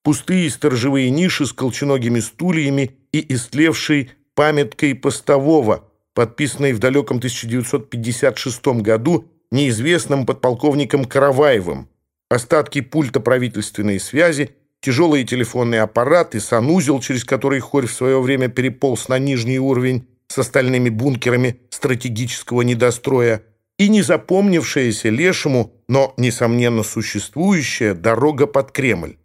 Все-все, да не все. Противоположная сторона тоннеля, через которую проходил в прошлый раз хорь, оказалась наглухо забутована. Цементный язык забутовки брал начало с разбросанного по полу битого кирпича и полого поднимался вверх через 4 метра, наглухо упираясь в подпертое двутавровыми балками перекрытие. Где-то за этим языком остался заброшенный секретный узел. Пустые сторожевые ниши с колченогими стульями и истлевшей памяткой постового, подписанной в далеком 1956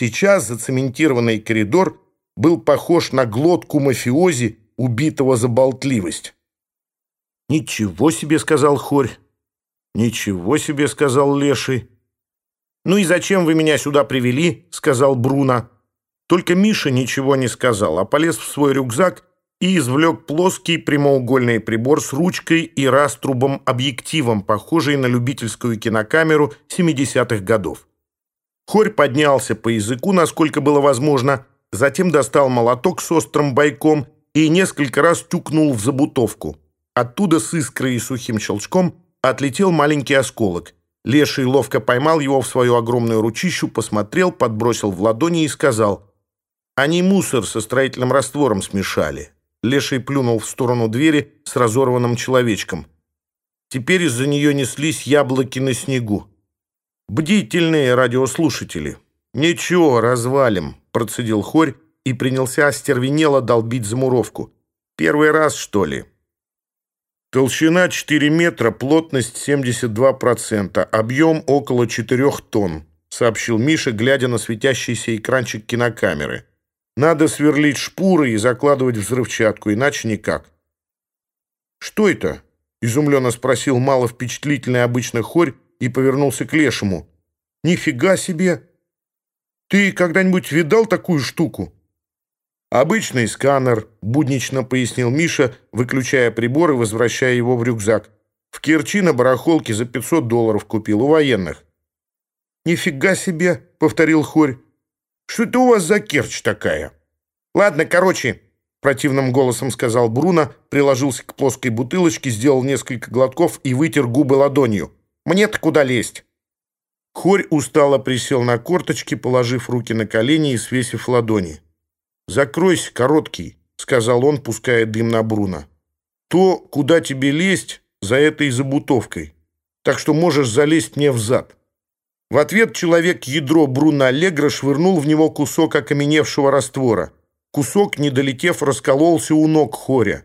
году неизвестным подполковником Караваевым, остатки пульта правительственной связи тяжелые телефонные аппараты, санузел, через который Хорь в свое время переполз на нижний уровень с остальными бункерами стратегического недостроя, и незапомнившаяся лешему, но, несомненно, существующая дорога под Кремль. Сейчас зацементированный коридор был похож на глотку мафиози, убитого за болтливость. «Ничего себе!» — сказал Хорь. «Ничего себе!» — сказал Леший. «Ну и зачем вы меня сюда привели?» — сказал Бруно. Только Миша ничего не сказал, а полез в свой рюкзак и извлек плоский прямоугольный прибор с ручкой и раструбом-объективом, похожий на любительскую кинокамеру 70-х годов. Хорь поднялся по языку, насколько было возможно, затем достал молоток с острым бойком и несколько раз тюкнул в забутовку. Оттуда с искрой и сухим щелчком отлетел маленький осколок — Леший ловко поймал его в свою огромную ручищу, посмотрел, подбросил в ладони и сказал, «Они мусор со строительным раствором смешали». Леший плюнул в сторону двери с разорванным человечком. Теперь из-за нее неслись яблоки на снегу. «Бдительные радиослушатели». «Ничего, развалим», — процедил Хорь и принялся остервенело долбить замуровку. «Первый раз, что ли?» Толщина 4 метра, плотность 72%, объем около 4 тонн, сообщил Миша, глядя на светящийся экранчик кинокамеры. Надо сверлить шпуры и закладывать взрывчатку, иначе никак. «Что это?» — изумленно спросил маловпечатлительный обычно хорь и повернулся к лешему. «Нифига себе! Ты когда-нибудь видал такую штуку?» «Обычный сканер», — буднично пояснил Миша, выключая прибор и возвращая его в рюкзак. «В Керчи на барахолке за 500 долларов купил у военных». «Нифига себе», — повторил Хорь. «Что это у вас за Керчь такая?» «Ладно, короче», — противным голосом сказал Бруно, приложился к плоской бутылочке, сделал несколько глотков и вытер губы ладонью. Мне-то куда лезть?» Хорь устало присел на корточки, положив руки на колени и свесив ладони. «Закройся, короткий», — сказал он, пуская дым на Бруно. «То, куда тебе лезть, за этой забутовкой. Так что можешь залезть мне в зад». В ответ человек ядро Бруно Аллегро швырнул в него кусок окаменевшего раствора. Кусок, не долетев, раскололся у ног Хоря.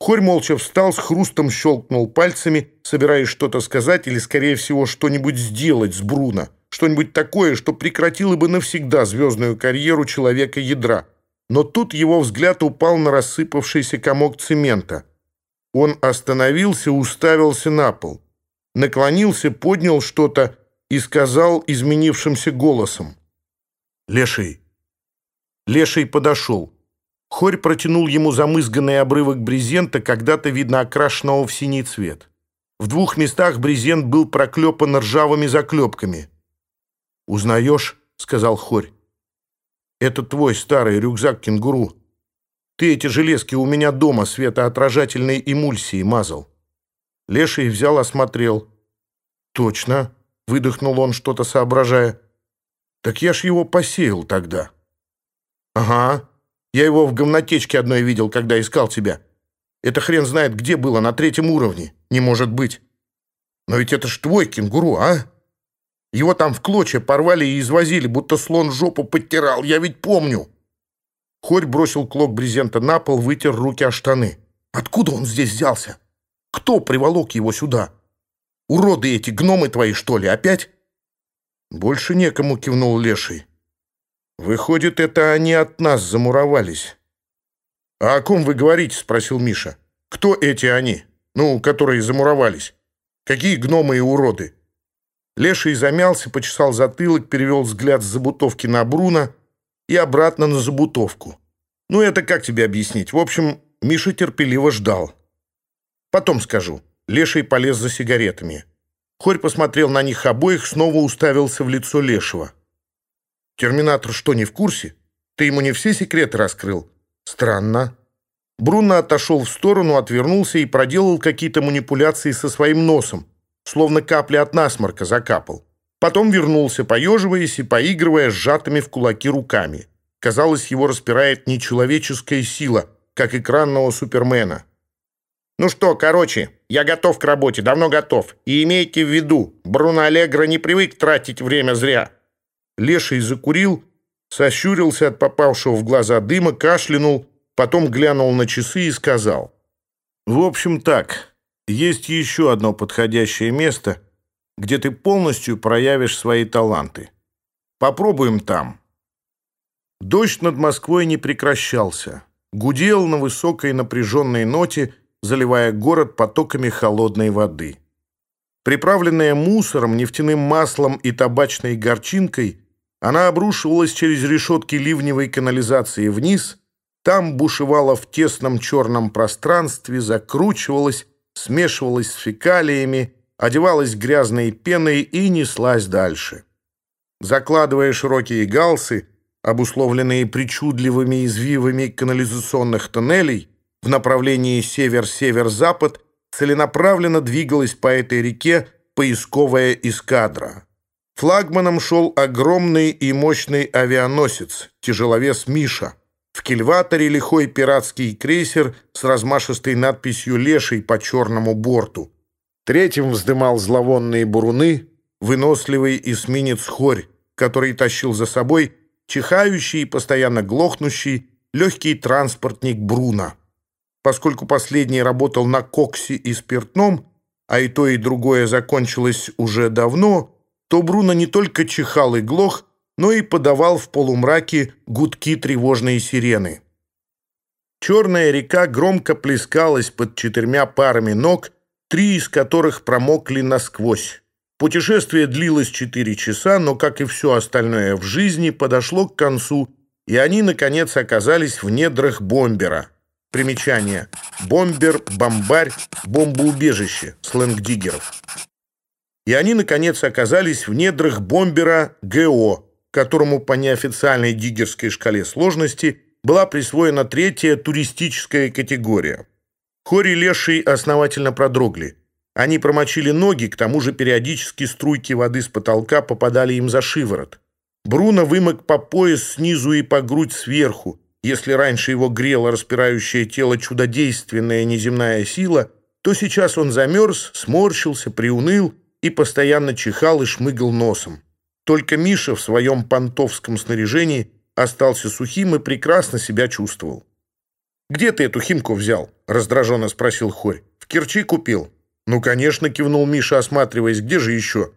Хорь молча встал, с хрустом щелкнул пальцами, собираясь что-то сказать или, скорее всего, что-нибудь сделать с Бруно. Что-нибудь такое, что прекратило бы навсегда звездную карьеру человека-ядра но тут его взгляд упал на рассыпавшийся комок цемента. Он остановился, уставился на пол, наклонился, поднял что-то и сказал изменившимся голосом. «Леший». Леший подошел. Хорь протянул ему замызганный обрывок брезента, когда-то, видно, окрашенного в синий цвет. В двух местах брезент был проклепан ржавыми заклепками. «Узнаешь?» — сказал Хорь. Это твой старый рюкзак-кенгуру. Ты эти железки у меня дома светоотражательной эмульсией мазал. Леший взял, осмотрел. Точно, выдохнул он, что-то соображая. Так я ж его посеял тогда. Ага, Я его в гомнотечке одной видел, когда искал тебя. Это хрен знает где было, на третьем уровне. Не может быть. Но ведь это ж твой кенгуру, а? Его там в клочья порвали и извозили, будто слон жопу подтирал. Я ведь помню. Хорь бросил клок брезента на пол, вытер руки о штаны. Откуда он здесь взялся? Кто приволок его сюда? Уроды эти, гномы твои, что ли, опять? Больше некому кивнул леший. Выходит, это они от нас замуровались. А о ком вы говорите, спросил Миша. Кто эти они? Ну, которые замуровались. Какие гномы и уроды? Леший замялся, почесал затылок, перевел взгляд с забутовки на Бруно и обратно на забутовку. Ну, это как тебе объяснить? В общем, Миша терпеливо ждал. Потом скажу. Леший полез за сигаретами. Хорь посмотрел на них обоих, снова уставился в лицо Лешего. Терминатор что, не в курсе? Ты ему не все секреты раскрыл? Странно. Бруно отошел в сторону, отвернулся и проделал какие-то манипуляции со своим носом, словно капли от насморка закапал. Потом вернулся, поеживаясь и поигрывая сжатыми в кулаки руками. Казалось, его распирает нечеловеческая сила, как экранного супермена. «Ну что, короче, я готов к работе, давно готов. И имейте в виду, Бруно Аллегро не привык тратить время зря» леший закурил, сощурился от попавшего в глаза дыма, кашлянул, потом глянул на часы и сказал. «В общем так, есть еще одно подходящее место, где ты полностью проявишь свои таланты. Попробуем там». Дождь над Москвой не прекращался. Гудел на высокой напряженной ноте, заливая город потоками холодной воды. Приправленная мусором, нефтяным маслом и табачной горчинкой – она обрушивалась через решетки ливневой канализации вниз, там бушевала в тесном черном пространстве, закручивалась, смешивалась с фекалиями, одевалась грязной пеной и неслась дальше. Закладывая широкие галсы, обусловленные причудливыми извивами канализационных тоннелей, в направлении север-север-запад целенаправленно двигалась по этой реке поисковая эскадра. Флагманом шел огромный и мощный авианосец, тяжеловес «Миша». В кильваторе лихой пиратский крейсер с размашистой надписью «Леший» по черному борту. Третьим вздымал зловонные буруны, выносливый эсминец «Хорь», который тащил за собой чихающий и постоянно глохнущий легкий транспортник «Бруно». Поскольку последний работал на коксе и спиртном, а и то, и другое закончилось уже давно, то Бруно не только чихал и глох, но и подавал в полумраке гудки тревожной сирены. Черная река громко плескалась под четырьмя парами ног, три из которых промокли насквозь. Путешествие длилось четыре часа, но, как и все остальное в жизни, подошло к концу, и они, наконец, оказались в недрах бомбера — Примечание. Бомбер, бомбарь, бомбоубежище. Сленг диггеров. И они, наконец, оказались в недрах бомбера ГО, которому по неофициальной диггерской шкале сложности была присвоена третья туристическая категория. Хори Леший основательно продрогли. Они промочили ноги, к тому же периодически струйки воды с потолка попадали им за шиворот. Бруно вымок по пояс снизу и по грудь сверху, если раньше его грела распирающее тело чудодейственная неземная сила, то сейчас он замерз, сморщился, приуныл и постоянно чихал и шмыгал носом. Только Миша в своем понтовском снаряжении остался сухим и прекрасно себя чувствовал. «Где ты эту химку взял?» — раздраженно спросил Хорь. «В Керчи купил». «Ну, конечно», — кивнул Миша, осматриваясь. «Где же еще?»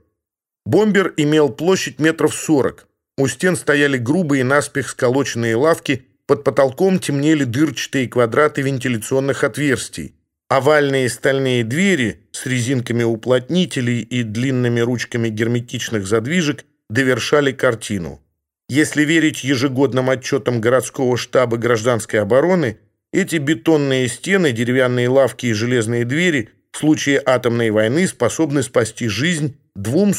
Бомбер имел площадь метров сорок. У стен стояли грубые наспех сколоченные лавки, под потолком темнели дырчатые квадраты вентиляционных отверстий. Овальные стальные двери с резинками уплотнителей и длинными ручками герметичных задвижек довершали картину. Если верить ежегодным отчетам городского штаба гражданской обороны, эти бетонные стены, деревянные лавки и железные двери в случае атомной войны способны спасти жизнь двум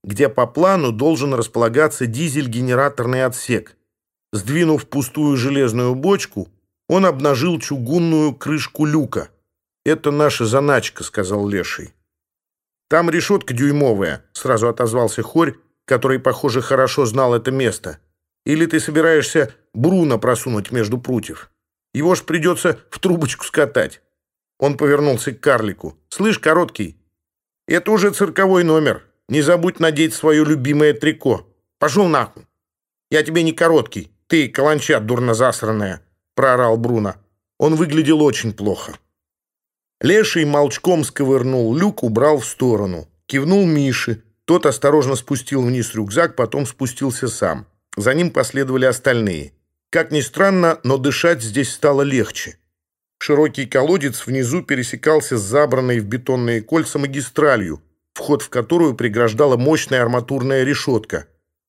сотням человек. Для диггеров сам бункер никакого интереса не представлял, но Леший повел группу в пустую комнату, где по плану должен располагаться дизель-генераторный отсек. Сдвинув пустую железную бочку, он обнажил чугунную крышку люка. «Это наша заначка», — сказал Леший. «Там решетка дюймовая», — сразу отозвался Хорь, который, похоже, хорошо знал это место. «Или ты собираешься Бруно просунуть между прутьев?» Его ж придется в трубочку скатать. Он повернулся к карлику. «Слышь, короткий, это уже цирковой номер. Не забудь надеть свое любимое трико. Пошел нахуй. Я тебе не короткий. Ты, каланча дурно засранная», — проорал Бруно. Он выглядел очень плохо. Леший молчком сковырнул люк, убрал в сторону. Кивнул Мише. Тот осторожно спустил вниз рюкзак, потом спустился сам. За ним последовали остальные. Как ни странно, но дышать здесь стало легче. Широкий колодец внизу пересекался с забранной в бетонные кольца магистралью, в вход в которую преграждала мощная арматурная решетка.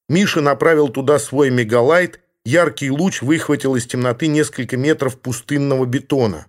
Миша направил туда свой мегалайт, яркий луч выхватил из темноты несколько метров пустынного бетона.